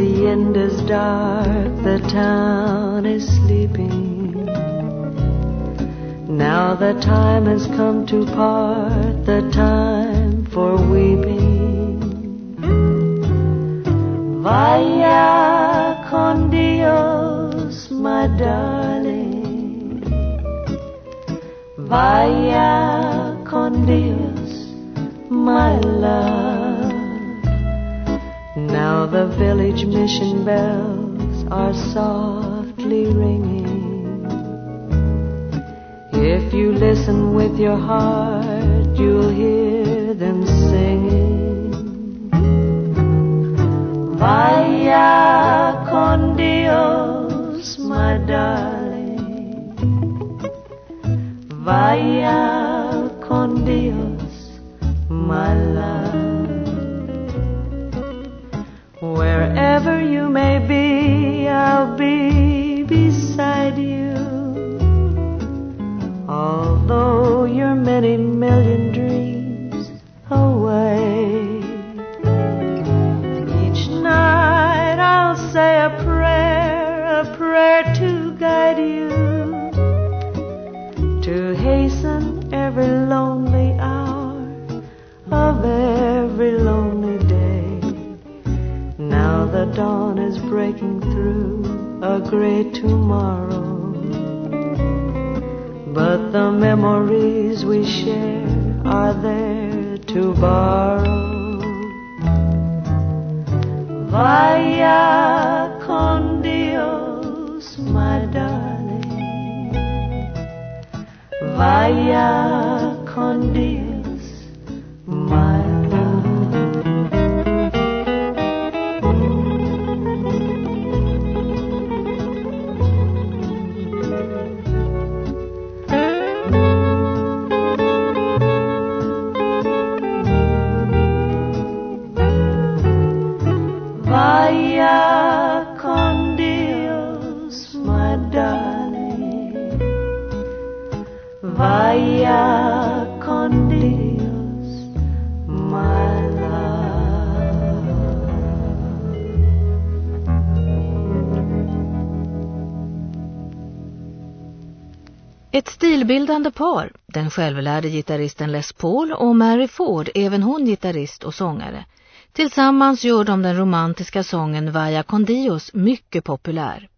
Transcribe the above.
the end is dark, the town is sleeping. Now the time has come to part, the time for weeping. Vaya con Dios, my darling. Vaya con Dios, my love. The village mission bells are softly ringing. If you listen with your heart, you'll hear them singing. Vaya con Dios, my darling. Vaya con Dios, my love. Wherever you may be, I'll be dawn is breaking through a great tomorrow. But the memories we share are there to borrow. Vaya con Dios, my darling. Vaya con Dios, Con Dios, my darling. Vaya con Dios, my. Ett stilbildande par, den självlärde gitarristen Les Paul och Mary Ford, även hon gitarrist och sångare. Tillsammans gör de den romantiska sången Vaya con Dios mycket populär.